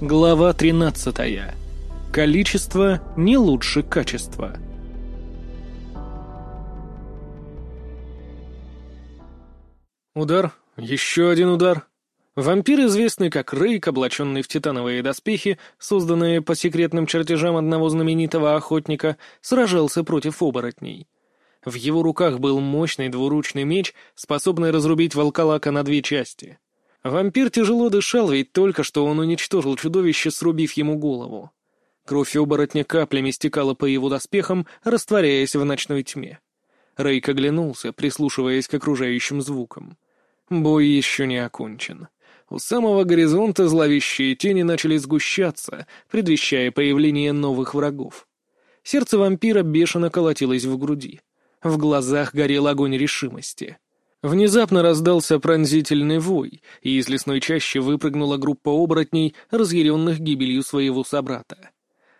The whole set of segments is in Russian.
Глава 13. Количество не лучше качества. Удар, еще один удар. Вампир, известный как Рейк, облаченный в титановые доспехи, созданные по секретным чертежам одного знаменитого охотника, сражался против оборотней. В его руках был мощный двуручный меч, способный разрубить волколака на две части. Вампир тяжело дышал, ведь только что он уничтожил чудовище, срубив ему голову. Кровь оборотня каплями стекала по его доспехам, растворяясь в ночной тьме. Рейк оглянулся, прислушиваясь к окружающим звукам. Бой еще не окончен. У самого горизонта зловещие тени начали сгущаться, предвещая появление новых врагов. Сердце вампира бешено колотилось в груди. В глазах горел огонь решимости. Внезапно раздался пронзительный вой, и из лесной чащи выпрыгнула группа оборотней, разъяренных гибелью своего собрата.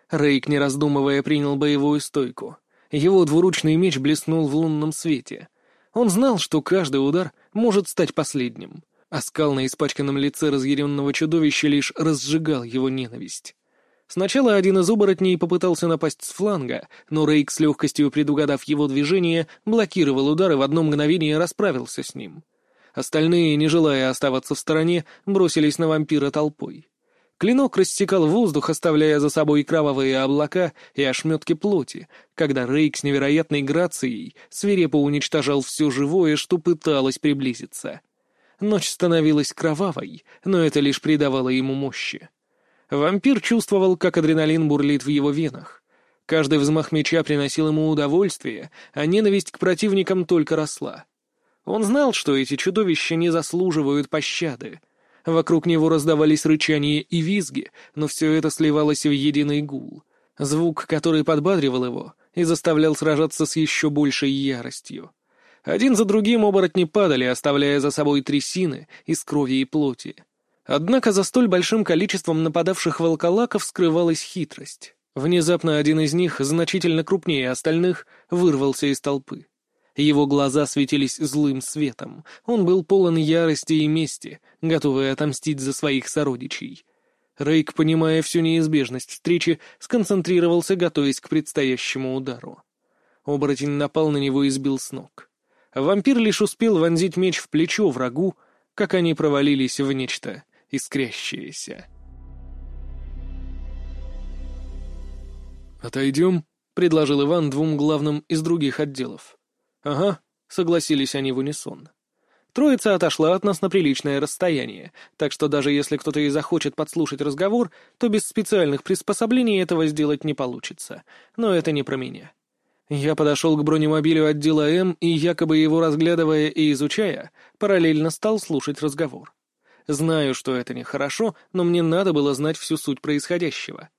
Рейк, не раздумывая, принял боевую стойку. Его двуручный меч блеснул в лунном свете. Он знал, что каждый удар может стать последним, а скал на испачканном лице разъяренного чудовища лишь разжигал его ненависть. Сначала один из оборотней попытался напасть с фланга, но Рейк, с легкостью предугадав его движение, блокировал удар и в одно мгновение расправился с ним. Остальные, не желая оставаться в стороне, бросились на вампира толпой. Клинок рассекал воздух, оставляя за собой кровавые облака и ошметки плоти, когда Рейк с невероятной грацией свирепо уничтожал все живое, что пыталось приблизиться. Ночь становилась кровавой, но это лишь придавало ему мощи. Вампир чувствовал, как адреналин бурлит в его венах. Каждый взмах меча приносил ему удовольствие, а ненависть к противникам только росла. Он знал, что эти чудовища не заслуживают пощады. Вокруг него раздавались рычания и визги, но все это сливалось в единый гул. Звук, который подбадривал его и заставлял сражаться с еще большей яростью. Один за другим оборотни падали, оставляя за собой трясины из крови и плоти. Однако за столь большим количеством нападавших волколаков скрывалась хитрость. Внезапно один из них, значительно крупнее остальных, вырвался из толпы. Его глаза светились злым светом. Он был полон ярости и мести, готовый отомстить за своих сородичей. Рейк, понимая всю неизбежность встречи, сконцентрировался, готовясь к предстоящему удару. Оборотень напал на него и сбил с ног. Вампир лишь успел вонзить меч в плечо врагу, как они провалились в нечто искрящееся. «Отойдем», — предложил Иван двум главным из других отделов. «Ага», — согласились они в унисон. Троица отошла от нас на приличное расстояние, так что даже если кто-то и захочет подслушать разговор, то без специальных приспособлений этого сделать не получится. Но это не про меня. Я подошел к бронемобилю отдела М и, якобы его разглядывая и изучая, параллельно стал слушать разговор. Знаю, что это нехорошо, но мне надо было знать всю суть происходящего.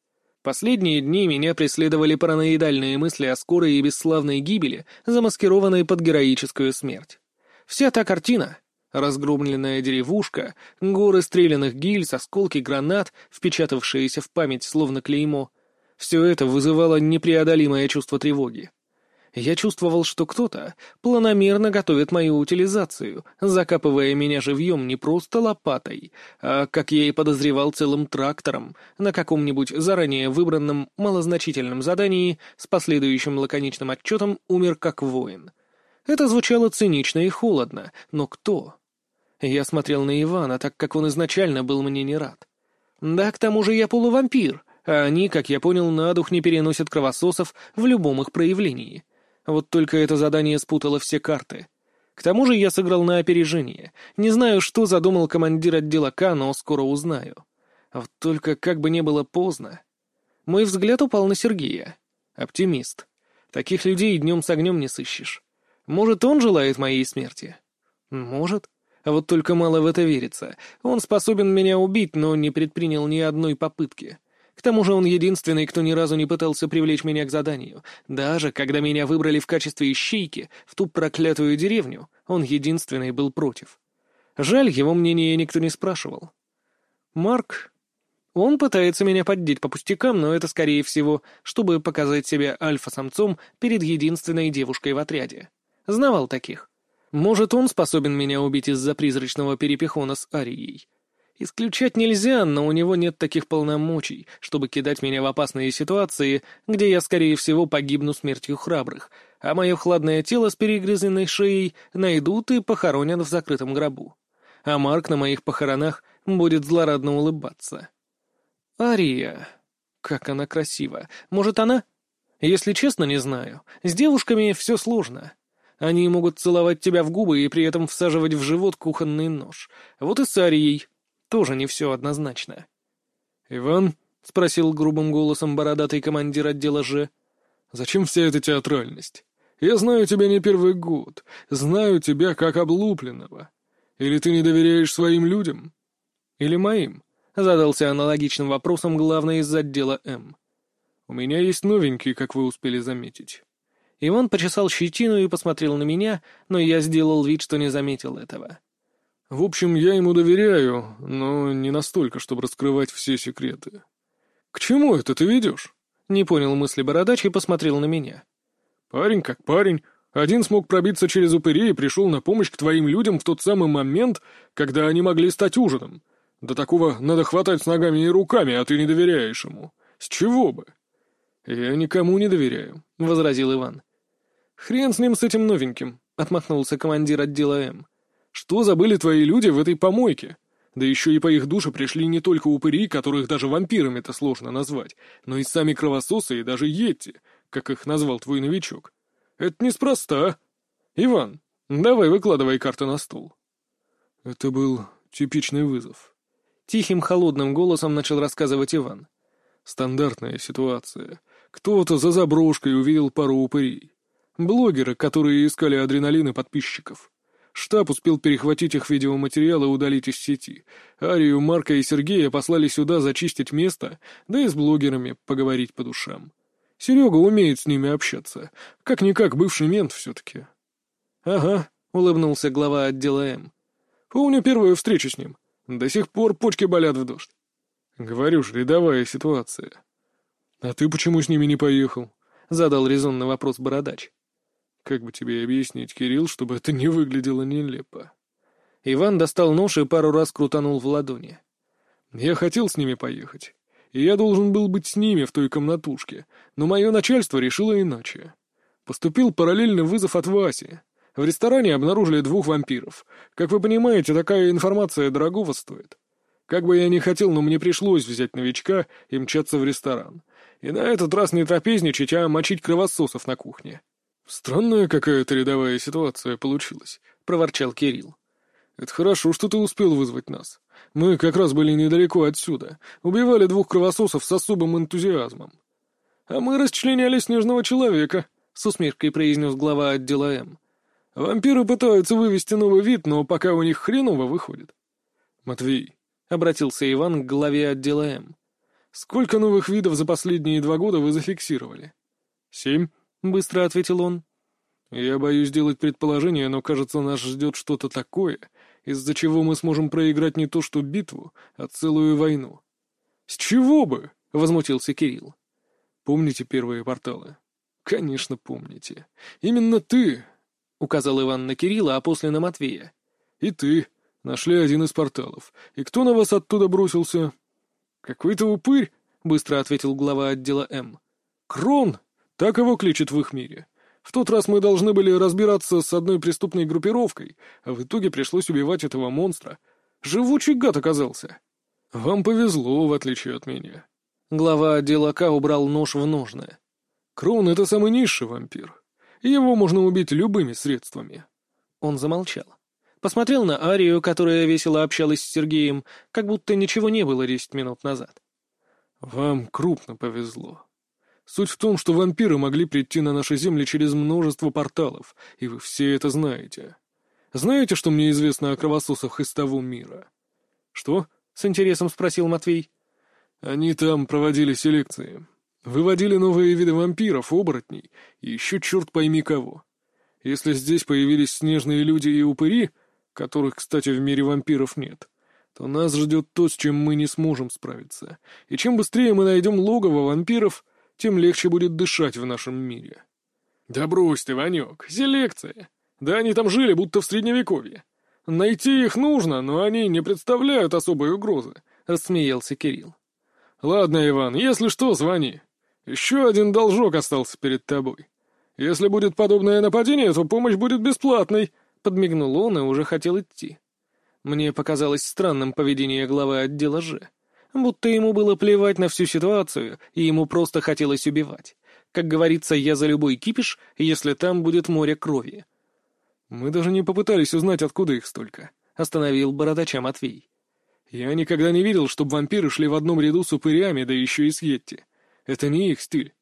Последние дни меня преследовали параноидальные мысли о скорой и бесславной гибели, замаскированной под героическую смерть. Вся та картина — разгромленная деревушка, горы стрелянных гильз, осколки гранат, впечатавшиеся в память словно клеймо — все это вызывало непреодолимое чувство тревоги. Я чувствовал, что кто-то планомерно готовит мою утилизацию, закапывая меня живьем не просто лопатой, а, как я и подозревал, целым трактором на каком-нибудь заранее выбранном малозначительном задании с последующим лаконичным отчетом «умер как воин». Это звучало цинично и холодно, но кто? Я смотрел на Ивана, так как он изначально был мне не рад. Да, к тому же я полувампир, а они, как я понял, на дух не переносят кровососов в любом их проявлении. Вот только это задание спутало все карты. К тому же я сыграл на опережение. Не знаю, что задумал командир отдела К, но скоро узнаю. А вот только как бы не было поздно. Мой взгляд упал на Сергея. Оптимист. Таких людей днем с огнем не сыщешь. Может, он желает моей смерти? Может. А вот только мало в это верится. Он способен меня убить, но не предпринял ни одной попытки. К тому же он единственный, кто ни разу не пытался привлечь меня к заданию. Даже когда меня выбрали в качестве ищейки в ту проклятую деревню, он единственный был против. Жаль, его мнение никто не спрашивал. Марк... Он пытается меня поддеть по пустякам, но это, скорее всего, чтобы показать себя альфа-самцом перед единственной девушкой в отряде. Знавал таких. Может, он способен меня убить из-за призрачного перепихона с Арией. Исключать нельзя, но у него нет таких полномочий, чтобы кидать меня в опасные ситуации, где я, скорее всего, погибну смертью храбрых, а мое хладное тело с перегрызенной шеей найдут и похоронят в закрытом гробу. А Марк на моих похоронах будет злорадно улыбаться. Ария. Как она красива. Может, она? Если честно, не знаю. С девушками все сложно. Они могут целовать тебя в губы и при этом всаживать в живот кухонный нож. Вот и с Арией тоже не все однозначно. «Иван?» — спросил грубым голосом бородатый командир отдела Ж. «Зачем вся эта театральность? Я знаю тебя не первый год, знаю тебя как облупленного. Или ты не доверяешь своим людям? Или моим?» — задался аналогичным вопросом главный из отдела М. «У меня есть новенький, как вы успели заметить». Иван почесал щетину и посмотрел на меня, но я сделал вид, что не заметил этого. В общем, я ему доверяю, но не настолько, чтобы раскрывать все секреты. К чему это ты ведешь? Не понял мысли бородач и посмотрел на меня. Парень как парень. Один смог пробиться через упыри и пришел на помощь к твоим людям в тот самый момент, когда они могли стать ужином. До такого надо хватать с ногами и руками, а ты не доверяешь ему. С чего бы? Я никому не доверяю, — возразил Иван. Хрен с ним, с этим новеньким, — отмахнулся командир отдела М. Что забыли твои люди в этой помойке? Да еще и по их душе пришли не только упыри, которых даже вампирами-то сложно назвать, но и сами кровососы и даже йетти, как их назвал твой новичок. Это неспроста. Иван, давай выкладывай карты на стол. Это был типичный вызов. Тихим, холодным голосом начал рассказывать Иван. Стандартная ситуация. Кто-то за заброшкой увидел пару упырей. Блогеры, которые искали адреналин и подписчиков. Штаб успел перехватить их видеоматериалы и удалить из сети. Арию, Марка и Сергея послали сюда зачистить место, да и с блогерами поговорить по душам. Серега умеет с ними общаться. Как-никак бывший мент все-таки. «Ага», — улыбнулся глава отдела М. «Помню первую встречу с ним. До сих пор почки болят в дождь». «Говорю ж, рядовая ситуация». «А ты почему с ними не поехал?» — задал резонный вопрос Бородач. Как бы тебе объяснить, Кирилл, чтобы это не выглядело нелепо? Иван достал нож и пару раз крутанул в ладони. Я хотел с ними поехать. И я должен был быть с ними в той комнатушке, но мое начальство решило иначе. Поступил параллельный вызов от Васи. В ресторане обнаружили двух вампиров. Как вы понимаете, такая информация дорогого стоит. Как бы я ни хотел, но мне пришлось взять новичка и мчаться в ресторан. И на этот раз не трапезничать, а мочить кровососов на кухне. «Странная какая-то рядовая ситуация получилась», — проворчал Кирилл. «Это хорошо, что ты успел вызвать нас. Мы как раз были недалеко отсюда, убивали двух кровососов с особым энтузиазмом». «А мы расчленяли снежного человека», — с усмешкой произнес глава отдела М. «Вампиры пытаются вывести новый вид, но пока у них хреново выходит». «Матвей», — обратился Иван к главе отдела М. «Сколько новых видов за последние два года вы зафиксировали?» «Семь», — быстро ответил он. «Я боюсь делать предположение, но, кажется, нас ждет что-то такое, из-за чего мы сможем проиграть не то что битву, а целую войну». «С чего бы?» — возмутился Кирилл. «Помните первые порталы?» «Конечно, помните. Именно ты!» — указал Иван на Кирилла, а после на Матвея. «И ты. Нашли один из порталов. И кто на вас оттуда бросился?» «Какой-то упырь», — быстро ответил глава отдела М. «Крон!» Так его кличут в их мире. В тот раз мы должны были разбираться с одной преступной группировкой, а в итоге пришлось убивать этого монстра. Живучий гад оказался. Вам повезло, в отличие от меня. Глава отдела К убрал нож в ножны. Крон — это самый низший вампир. Его можно убить любыми средствами. Он замолчал. Посмотрел на Арию, которая весело общалась с Сергеем, как будто ничего не было десять минут назад. «Вам крупно повезло», Суть в том, что вампиры могли прийти на наши земли через множество порталов, и вы все это знаете. Знаете, что мне известно о кровососах из того мира?» «Что?» — с интересом спросил Матвей. «Они там проводили селекции. Выводили новые виды вампиров, оборотней и еще черт пойми кого. Если здесь появились снежные люди и упыри, которых, кстати, в мире вампиров нет, то нас ждет то, с чем мы не сможем справиться. И чем быстрее мы найдем логово вампиров, тем легче будет дышать в нашем мире. Да брось ты, Ванек, селекция. Да они там жили, будто в Средневековье. Найти их нужно, но они не представляют особой угрозы», — рассмеялся Кирилл. «Ладно, Иван, если что, звони. Еще один должок остался перед тобой. Если будет подобное нападение, то помощь будет бесплатной», — подмигнул он и уже хотел идти. Мне показалось странным поведение главы отдела Ж. Будто ему было плевать на всю ситуацию, и ему просто хотелось убивать. Как говорится, я за любой кипиш, если там будет море крови. «Мы даже не попытались узнать, откуда их столько», — остановил бородача Матвей. «Я никогда не видел, чтобы вампиры шли в одном ряду с упырями, да еще и с Йетти. Это не их стиль.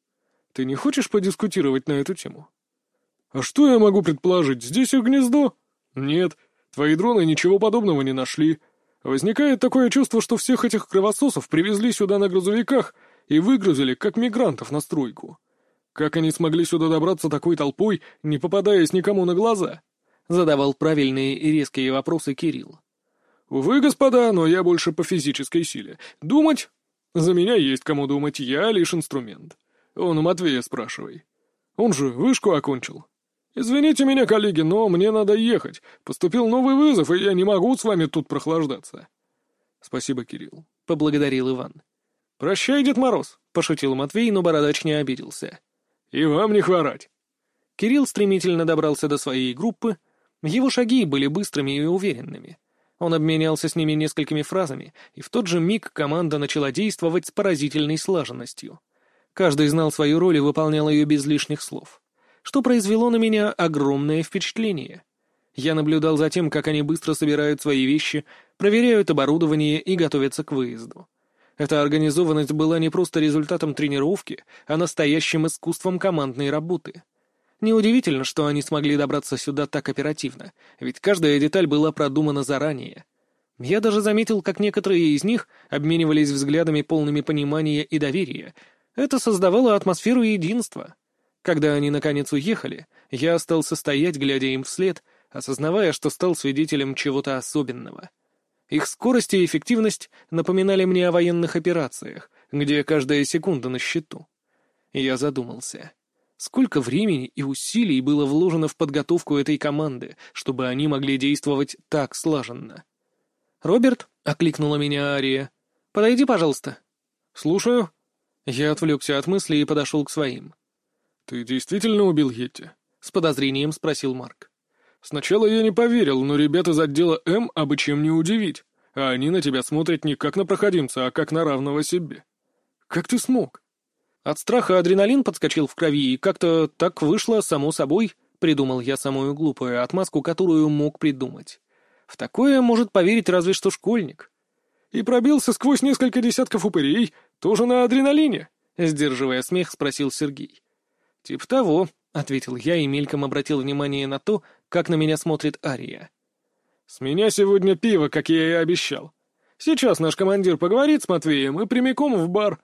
Ты не хочешь подискутировать на эту тему?» «А что я могу предположить? Здесь их гнездо?» «Нет, твои дроны ничего подобного не нашли. Возникает такое чувство, что всех этих кровососов привезли сюда на грузовиках и выгрузили, как мигрантов на стройку. Как они смогли сюда добраться такой толпой, не попадаясь никому на глаза?» Задавал правильные и резкие вопросы Кирилл. «Увы, господа, но я больше по физической силе. Думать? За меня есть кому думать, я лишь инструмент. Он у Матвея спрашивай. Он же вышку окончил. Извините меня, коллеги, но мне надо ехать. Поступил новый вызов, и я не могу с вами тут прохлаждаться». «Спасибо, Кирилл», — поблагодарил Иван. «Прощай, Дед Мороз», — пошутил Матвей, но бородач не обиделся. «И вам не хворать». Кирилл стремительно добрался до своей группы, его шаги были быстрыми и уверенными. Он обменялся с ними несколькими фразами, и в тот же миг команда начала действовать с поразительной слаженностью. Каждый знал свою роль и выполнял ее без лишних слов. Что произвело на меня огромное впечатление. Я наблюдал за тем, как они быстро собирают свои вещи, проверяют оборудование и готовятся к выезду. Эта организованность была не просто результатом тренировки, а настоящим искусством командной работы — Неудивительно, что они смогли добраться сюда так оперативно, ведь каждая деталь была продумана заранее. Я даже заметил, как некоторые из них обменивались взглядами полными понимания и доверия. Это создавало атмосферу единства. Когда они наконец уехали, я остался стоять, глядя им вслед, осознавая, что стал свидетелем чего-то особенного. Их скорость и эффективность напоминали мне о военных операциях, где каждая секунда на счету. Я задумался. Сколько времени и усилий было вложено в подготовку этой команды, чтобы они могли действовать так слаженно? «Роберт», — окликнула меня Ария, — «подойди, пожалуйста». «Слушаю». Я отвлекся от мысли и подошел к своим. «Ты действительно убил Йетти?» — с подозрением спросил Марк. «Сначала я не поверил, но ребята из отдела М обы чем не удивить, а они на тебя смотрят не как на проходимца, а как на равного себе. Как ты смог?» От страха адреналин подскочил в крови, и как-то так вышло само собой, придумал я самую глупую отмазку, которую мог придумать. В такое может поверить разве что школьник. И пробился сквозь несколько десятков упырей, тоже на адреналине, сдерживая смех, спросил Сергей. Тип того, — ответил я и мельком обратил внимание на то, как на меня смотрит Ария. «С меня сегодня пиво, как я и обещал. Сейчас наш командир поговорит с Матвеем и прямиком в бар.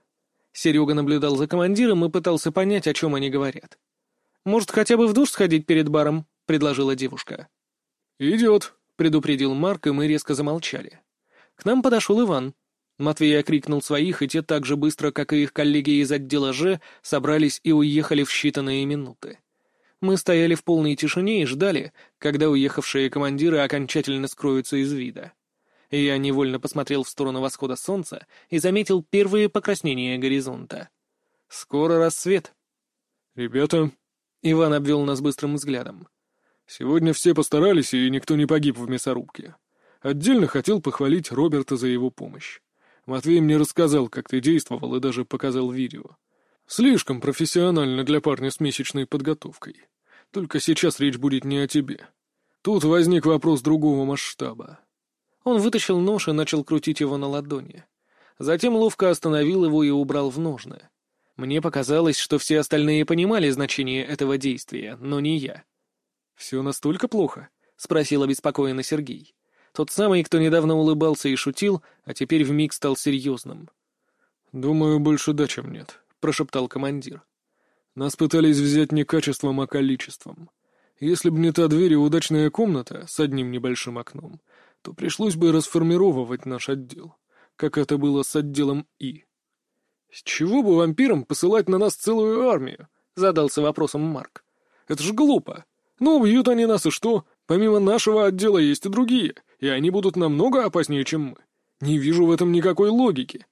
Серега наблюдал за командиром и пытался понять, о чем они говорят. «Может, хотя бы в душ сходить перед баром?» — предложила девушка. «Идет», — предупредил Марк, и мы резко замолчали. К нам подошел Иван. Матвей окрикнул своих, и те так же быстро, как и их коллеги из отдела Ж, собрались и уехали в считанные минуты. Мы стояли в полной тишине и ждали, когда уехавшие командиры окончательно скроются из вида. Я невольно посмотрел в сторону восхода солнца и заметил первые покраснения горизонта. Скоро рассвет. «Ребята...» — Иван обвел нас быстрым взглядом. «Сегодня все постарались, и никто не погиб в мясорубке. Отдельно хотел похвалить Роберта за его помощь. Матвей мне рассказал, как ты действовал, и даже показал видео. Слишком профессионально для парня с месячной подготовкой. Только сейчас речь будет не о тебе. Тут возник вопрос другого масштаба. Он вытащил нож и начал крутить его на ладони. Затем ловко остановил его и убрал в ножны. Мне показалось, что все остальные понимали значение этого действия, но не я. «Все настолько плохо?» — спросил обеспокоенно Сергей. Тот самый, кто недавно улыбался и шутил, а теперь вмиг стал серьезным. «Думаю, больше да, чем нет», — прошептал командир. «Нас пытались взять не качеством, а количеством. Если бы не та дверь и удачная комната с одним небольшим окном, то пришлось бы расформировывать наш отдел, как это было с отделом И. «С чего бы вампирам посылать на нас целую армию?» — задался вопросом Марк. «Это ж глупо. Ну, убьют они нас, и что? Помимо нашего отдела есть и другие, и они будут намного опаснее, чем мы. Не вижу в этом никакой логики».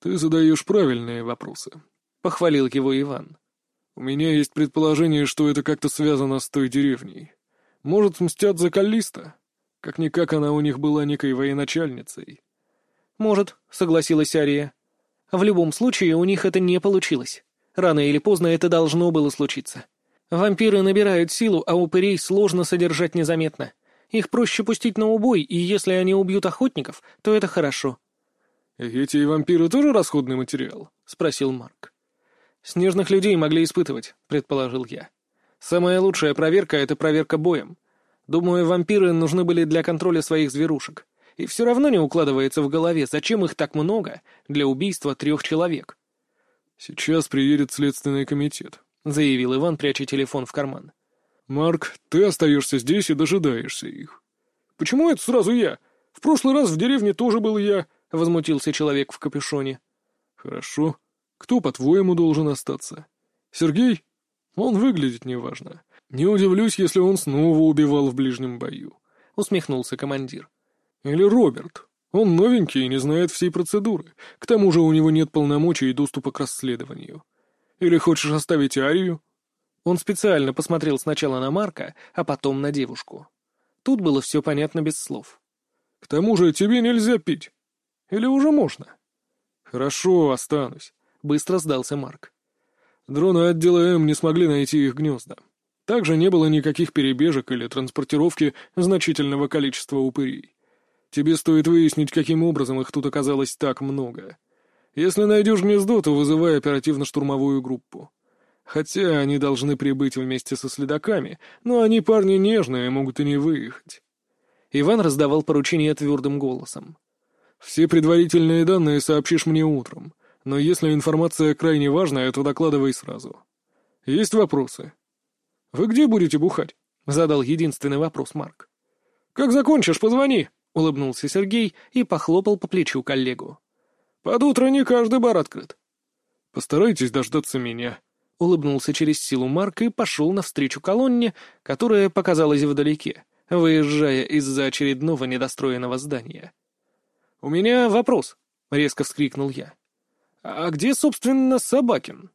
«Ты задаешь правильные вопросы», — похвалил его Иван. «У меня есть предположение, что это как-то связано с той деревней. Может, мстят за Каллиста? Как-никак она у них была некой военачальницей». «Может», — согласилась Ария. «В любом случае, у них это не получилось. Рано или поздно это должно было случиться. Вампиры набирают силу, а упырей сложно содержать незаметно. Их проще пустить на убой, и если они убьют охотников, то это хорошо». «Эти вампиры тоже расходный материал?» — спросил Марк. «Снежных людей могли испытывать», — предположил я. «Самая лучшая проверка — это проверка боем. Думаю, вампиры нужны были для контроля своих зверушек. И все равно не укладывается в голове, зачем их так много для убийства трех человек». «Сейчас приедет следственный комитет», — заявил Иван, пряча телефон в карман. «Марк, ты остаешься здесь и дожидаешься их». «Почему это сразу я? В прошлый раз в деревне тоже был я», — возмутился человек в капюшоне. «Хорошо. Кто, по-твоему, должен остаться? Сергей? Он выглядит неважно. Не удивлюсь, если он снова убивал в ближнем бою», — усмехнулся командир. «Или Роберт. Он новенький и не знает всей процедуры. К тому же у него нет полномочий и доступа к расследованию. Или хочешь оставить Арию?» Он специально посмотрел сначала на Марка, а потом на девушку. Тут было все понятно без слов. «К тому же тебе нельзя пить. Или уже можно?» «Хорошо, останусь», — быстро сдался Марк. Дроны отдела М не смогли найти их гнезда. Также не было никаких перебежек или транспортировки значительного количества упырей. Тебе стоит выяснить, каким образом их тут оказалось так много. Если найдешь гнездо, то вызывай оперативно-штурмовую группу. Хотя они должны прибыть вместе со следаками, но они парни нежные, могут и не выехать. Иван раздавал поручения твердым голосом. «Все предварительные данные сообщишь мне утром, но если информация крайне важная, то докладывай сразу. Есть вопросы?» «Вы где будете бухать?» — задал единственный вопрос Марк. «Как закончишь, позвони», — улыбнулся Сергей и похлопал по плечу коллегу. «Под утро не каждый бар открыт». «Постарайтесь дождаться меня», — улыбнулся через силу Марк и пошел навстречу колонне, которая показалась вдалеке, выезжая из-за очередного недостроенного здания. «У меня вопрос», — резко вскрикнул я. «А где, собственно, Собакин?»